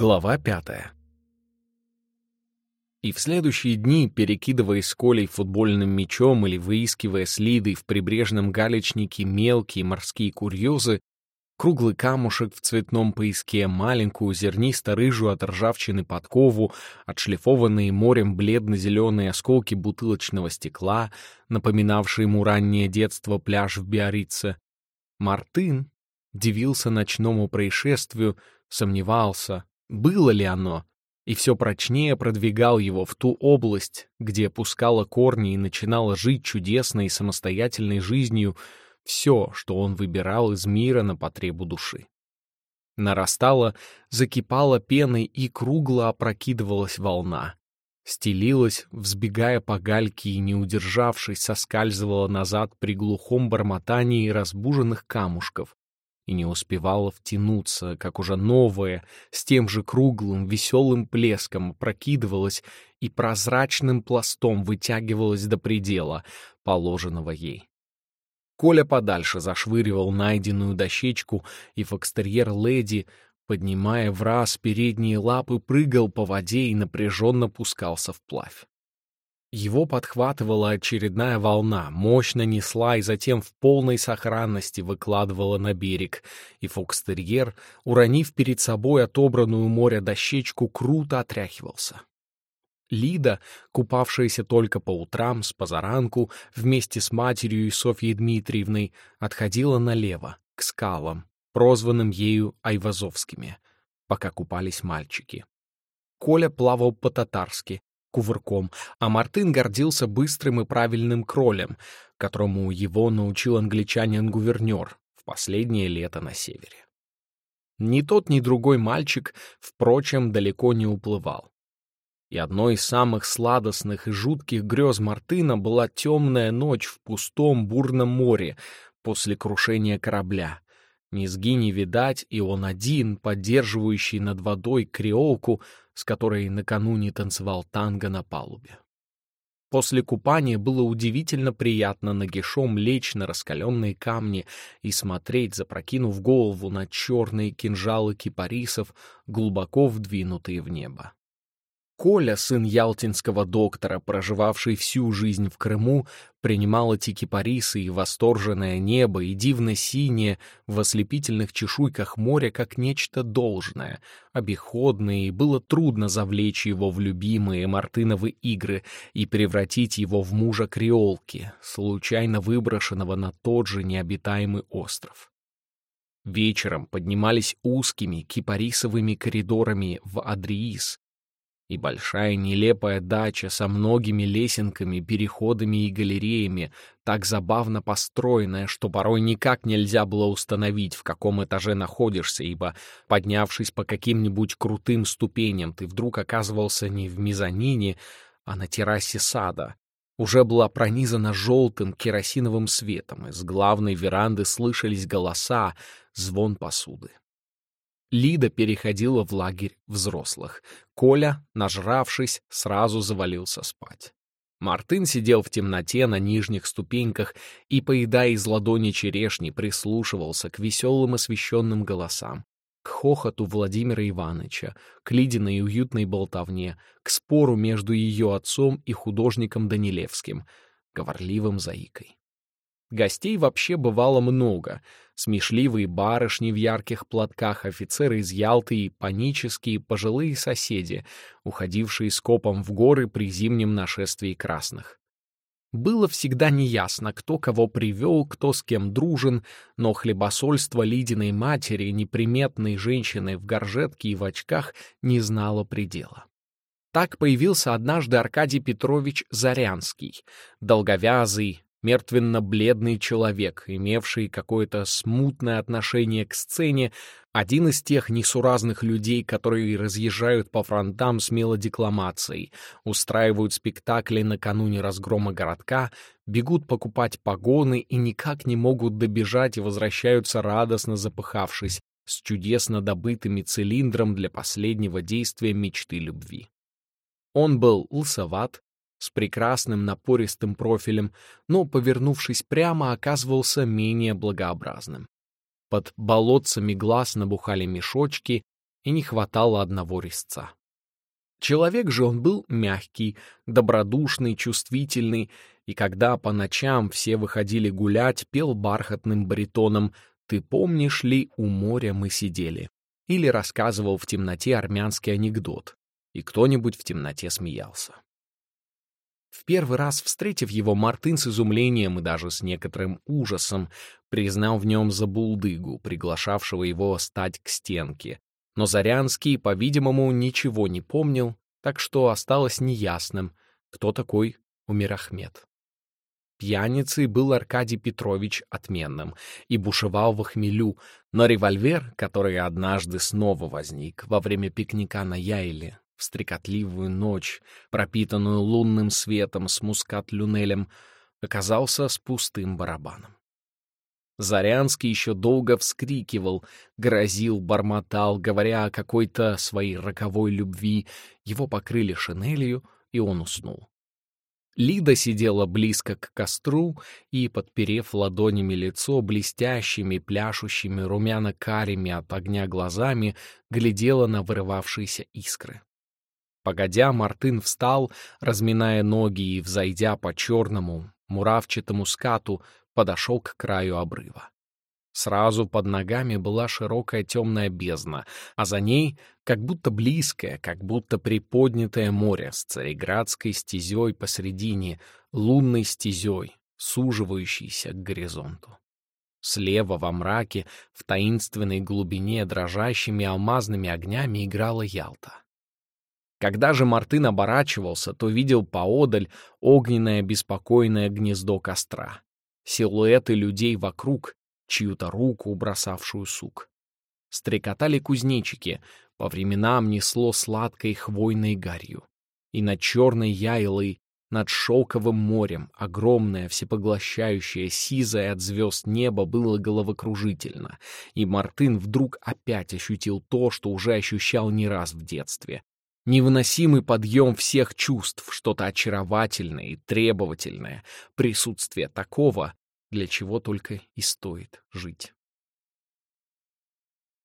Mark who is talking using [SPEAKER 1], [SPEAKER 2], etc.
[SPEAKER 1] Глава пятая. И в следующие дни, перекидываясь с Колей футбольным мячом или выискивая следы в прибрежном галечнике мелкие морские курьезы, круглый камушек в цветном поиске, маленькую зернисто-рыжую от ржавчины подкову, отшлифованные морем бледно-зеленые осколки бутылочного стекла, напоминавшие ему раннее детство пляж в Биорице, Мартын дивился ночному происшествию, сомневался — было ли оно, и все прочнее продвигал его в ту область, где пускало корни и начинало жить чудесной и самостоятельной жизнью все, что он выбирал из мира на потребу души. Нарастала, закипала пеной и кругло опрокидывалась волна. Стелилась, взбегая по гальке и, не удержавшись, соскальзывала назад при глухом бормотании разбуженных камушков, и не успевала втянуться, как уже новое, с тем же круглым, веселым плеском прокидывалось и прозрачным пластом вытягивалось до предела, положенного ей. Коля подальше зашвыривал найденную дощечку, и фокстерьер леди, поднимая в раз передние лапы, прыгал по воде и напряженно пускался вплавь. Его подхватывала очередная волна, мощно несла и затем в полной сохранности выкладывала на берег, и фокстерьер, уронив перед собой отобранную море дощечку, круто отряхивался. Лида, купавшаяся только по утрам с позаранку, вместе с матерью и Софьей Дмитриевной, отходила налево, к скалам, прозванным ею Айвазовскими, пока купались мальчики. Коля плавал по-татарски, кувырком, а Мартын гордился быстрым и правильным кролем, которому его научил англичанин-гувернер в последнее лето на севере. Ни тот, ни другой мальчик, впрочем, далеко не уплывал. И одной из самых сладостных и жутких грез Мартына была темная ночь в пустом бурном море после крушения корабля. Низги не видать, и он один, поддерживающий над водой креолку, с которой накануне танцевал танго на палубе. После купания было удивительно приятно нагишом лечь на раскаленные камни и смотреть, запрокинув голову на черные кинжалы кипарисов, глубоко вдвинутые в небо. Коля, сын ялтинского доктора, проживавший всю жизнь в Крыму, принимал эти кипарисы и восторженное небо, и дивно-синее в ослепительных чешуйках моря как нечто должное, обиходное, и было трудно завлечь его в любимые мартыновы игры и превратить его в мужа креолки, случайно выброшенного на тот же необитаемый остров. Вечером поднимались узкими кипарисовыми коридорами в Адриис, и большая нелепая дача со многими лесенками, переходами и галереями, так забавно построенная, что порой никак нельзя было установить, в каком этаже находишься, ибо, поднявшись по каким-нибудь крутым ступеням, ты вдруг оказывался не в мезонине, а на террасе сада. Уже была пронизана желтым керосиновым светом, из главной веранды слышались голоса, звон посуды. Лида переходила в лагерь взрослых. Коля, нажравшись, сразу завалился спать. Мартын сидел в темноте на нижних ступеньках и, поедая из ладони черешни, прислушивался к веселым освещенным голосам, к хохоту Владимира Ивановича, к Лидиной уютной болтовне, к спору между ее отцом и художником Данилевским, говорливым заикой. Гостей вообще бывало много. Смешливые барышни в ярких платках, офицеры из Ялты и панические пожилые соседи, уходившие скопом в горы при зимнем нашествии красных. Было всегда неясно, кто кого привел, кто с кем дружен, но хлебосольство Лидиной матери, неприметной женщины в горжетке и в очках, не знало предела. Так появился однажды Аркадий Петрович Зарянский, долговязый, мертвенно-бледный человек, имевший какое-то смутное отношение к сцене, один из тех несуразных людей, которые разъезжают по фронтам с мелодекламацией, устраивают спектакли накануне разгрома городка, бегут покупать погоны и никак не могут добежать и возвращаются радостно запыхавшись, с чудесно добытыми цилиндром для последнего действия мечты любви. Он был лысоват, с прекрасным напористым профилем, но, повернувшись прямо, оказывался менее благообразным. Под болотцами глаз набухали мешочки, и не хватало одного резца. Человек же он был мягкий, добродушный, чувствительный, и когда по ночам все выходили гулять, пел бархатным баритоном «Ты помнишь ли, у моря мы сидели?» или рассказывал в темноте армянский анекдот, и кто-нибудь в темноте смеялся. В первый раз, встретив его, Мартын с изумлением и даже с некоторым ужасом признал в нем забулдыгу, приглашавшего его стать к стенке, но Зарянский, по-видимому, ничего не помнил, так что осталось неясным, кто такой Умир Ахмед. Пьяницей был Аркадий Петрович отменным и бушевал в хмелю, но револьвер, который однажды снова возник во время пикника на Яйле, в стрекотливую ночь, пропитанную лунным светом с мускат-люнелем, оказался с пустым барабаном. Зарянский еще долго вскрикивал, грозил, бормотал, говоря о какой-то своей роковой любви. Его покрыли шинелью, и он уснул. Лида сидела близко к костру и, подперев ладонями лицо, блестящими, пляшущими, румяно-карими от огня глазами, глядела на вырывавшиеся искры. Погодя, Мартын встал, разминая ноги и, взойдя по черному, муравчатому скату, подошел к краю обрыва. Сразу под ногами была широкая темная бездна, а за ней как будто близкое, как будто приподнятое море с цареградской стезей посредине, лунной стезей, суживающейся к горизонту. Слева во мраке, в таинственной глубине дрожащими алмазными огнями играла Ялта. Когда же Мартын оборачивался, то видел поодаль огненное беспокойное гнездо костра силуэты людей вокруг, чью-то руку, бросавшую сук. Стрекотали кузнечики, по временам несло сладкой хвойной гарью. И над черной яйлой, над шелковым морем, огромное, всепоглощающее, сизое от звезд небо было головокружительно, и Мартын вдруг опять ощутил то, что уже ощущал не раз в детстве. Невыносимый подъем всех чувств, что-то очаровательное и требовательное, присутствие такого, для чего только и стоит жить.